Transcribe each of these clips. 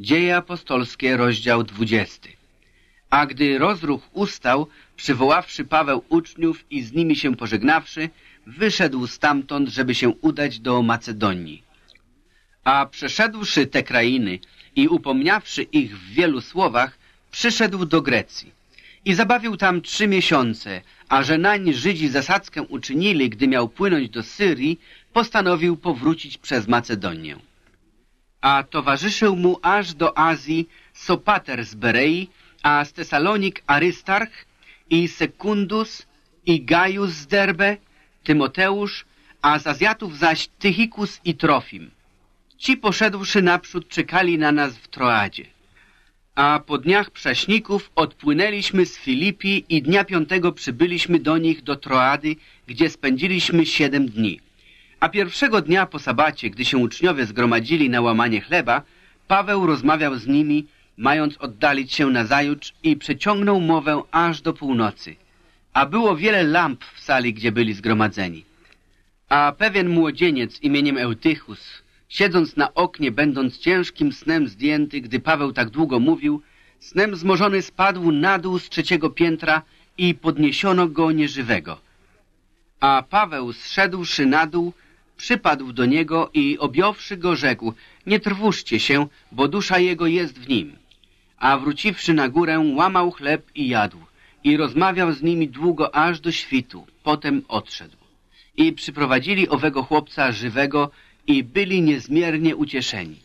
Dzieje apostolskie, rozdział 20. A gdy rozruch ustał, przywoławszy Paweł uczniów i z nimi się pożegnawszy, wyszedł stamtąd, żeby się udać do Macedonii. A przeszedłszy te krainy i upomniawszy ich w wielu słowach, przyszedł do Grecji. I zabawił tam trzy miesiące, a że nań Żydzi zasadzkę uczynili, gdy miał płynąć do Syrii, postanowił powrócić przez Macedonię a towarzyszył mu aż do Azji Sopater z Berei, a z Tesalonik Arystarch i Sekundus i Gajus z Derbe, Tymoteusz, a z Azjatów zaś Tychikus i Trofim. Ci poszedłszy naprzód czekali na nas w Troadzie. A po dniach prześników odpłynęliśmy z Filipi i dnia piątego przybyliśmy do nich do Troady, gdzie spędziliśmy siedem dni. A pierwszego dnia po sabacie, gdy się uczniowie zgromadzili na łamanie chleba, Paweł rozmawiał z nimi, mając oddalić się nazajutrz i przeciągnął mowę aż do północy. A było wiele lamp w sali, gdzie byli zgromadzeni. A pewien młodzieniec imieniem Eutychus, siedząc na oknie, będąc ciężkim snem zdjęty, gdy Paweł tak długo mówił, snem zmożony spadł na dół z trzeciego piętra i podniesiono go nieżywego. A Paweł, zszedłszy na dół, przypadł do niego i objąwszy go rzekł, nie trwóżcie się, bo dusza jego jest w nim. A wróciwszy na górę, łamał chleb i jadł i rozmawiał z nimi długo aż do świtu. Potem odszedł. I przyprowadzili owego chłopca żywego i byli niezmiernie ucieszeni.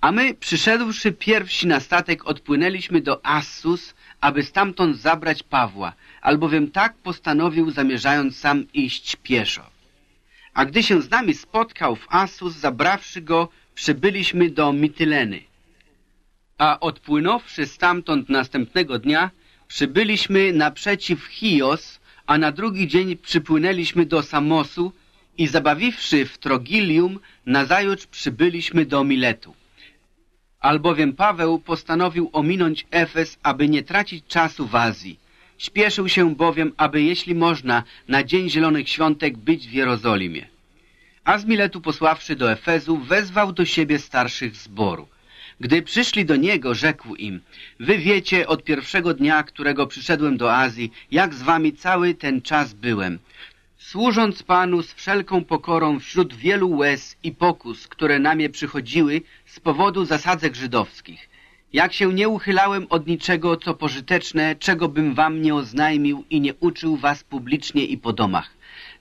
A my, przyszedłszy pierwsi na statek, odpłynęliśmy do Assus, aby stamtąd zabrać Pawła, albowiem tak postanowił, zamierzając sam iść pieszo. A gdy się z nami spotkał w Asus, zabrawszy go, przybyliśmy do Mityleny. A odpłynąwszy stamtąd następnego dnia, przybyliśmy naprzeciw Chios, a na drugi dzień przypłynęliśmy do Samosu i zabawiwszy w Trogilium, nazajutrz przybyliśmy do Miletu. Albowiem Paweł postanowił ominąć Efes, aby nie tracić czasu w Azji. Śpieszył się bowiem, aby jeśli można, na Dzień Zielonych Świątek być w Jerozolimie. A z Miletu posławszy do Efezu, wezwał do siebie starszych zboru. Gdy przyszli do niego, rzekł im, wy wiecie od pierwszego dnia, którego przyszedłem do Azji, jak z wami cały ten czas byłem, służąc Panu z wszelką pokorą wśród wielu łez i pokus, które na mnie przychodziły z powodu zasadzek żydowskich jak się nie uchylałem od niczego, co pożyteczne, czego bym wam nie oznajmił i nie uczył was publicznie i po domach,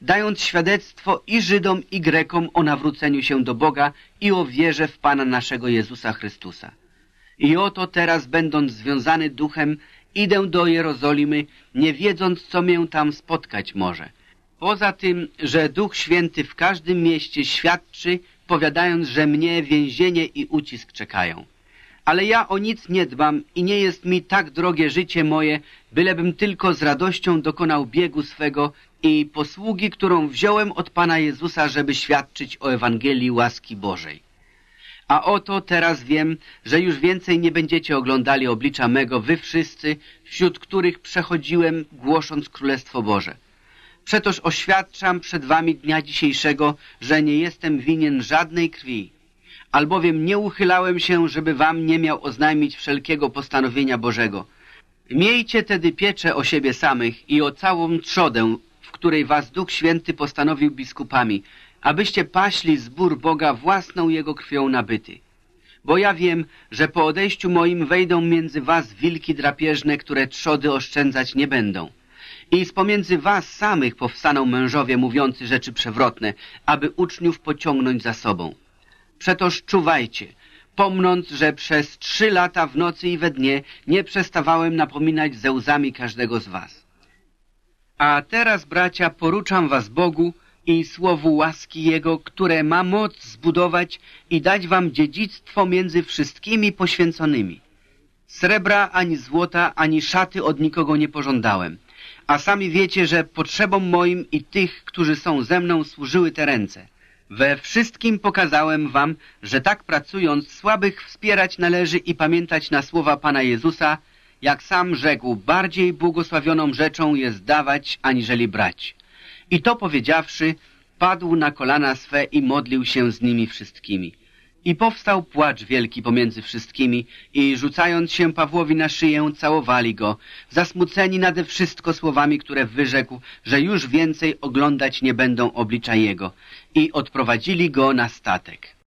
dając świadectwo i Żydom, i Grekom o nawróceniu się do Boga i o wierze w Pana naszego Jezusa Chrystusa. I oto teraz, będąc związany duchem, idę do Jerozolimy, nie wiedząc, co mię tam spotkać może. Poza tym, że Duch Święty w każdym mieście świadczy, powiadając, że mnie więzienie i ucisk czekają ale ja o nic nie dbam i nie jest mi tak drogie życie moje, bylebym tylko z radością dokonał biegu swego i posługi, którą wziąłem od Pana Jezusa, żeby świadczyć o Ewangelii łaski Bożej. A oto teraz wiem, że już więcej nie będziecie oglądali oblicza mego wy wszyscy, wśród których przechodziłem, głosząc Królestwo Boże. Przetoż oświadczam przed wami dnia dzisiejszego, że nie jestem winien żadnej krwi, albowiem nie uchylałem się, żeby wam nie miał oznajmić wszelkiego postanowienia Bożego. Miejcie tedy pieczę o siebie samych i o całą trzodę, w której was Duch Święty postanowił biskupami, abyście paśli zbór Boga własną Jego krwią nabyty. Bo ja wiem, że po odejściu moim wejdą między was wilki drapieżne, które trzody oszczędzać nie będą. I z pomiędzy was samych powstaną mężowie mówiący rzeczy przewrotne, aby uczniów pociągnąć za sobą. Przetoż czuwajcie, pomnąc, że przez trzy lata w nocy i we dnie nie przestawałem napominać ze łzami każdego z was. A teraz, bracia, poruczam was Bogu i słowu łaski Jego, które ma moc zbudować i dać wam dziedzictwo między wszystkimi poświęconymi. Srebra ani złota, ani szaty od nikogo nie pożądałem, a sami wiecie, że potrzebom moim i tych, którzy są ze mną, służyły te ręce – we wszystkim pokazałem wam, że tak pracując słabych wspierać należy i pamiętać na słowa Pana Jezusa, jak sam rzekł, bardziej błogosławioną rzeczą jest dawać, aniżeli brać. I to powiedziawszy, padł na kolana swe i modlił się z nimi wszystkimi. I powstał płacz wielki pomiędzy wszystkimi i rzucając się Pawłowi na szyję, całowali go, zasmuceni nade wszystko słowami, które wyrzekł, że już więcej oglądać nie będą oblicza jego i odprowadzili go na statek.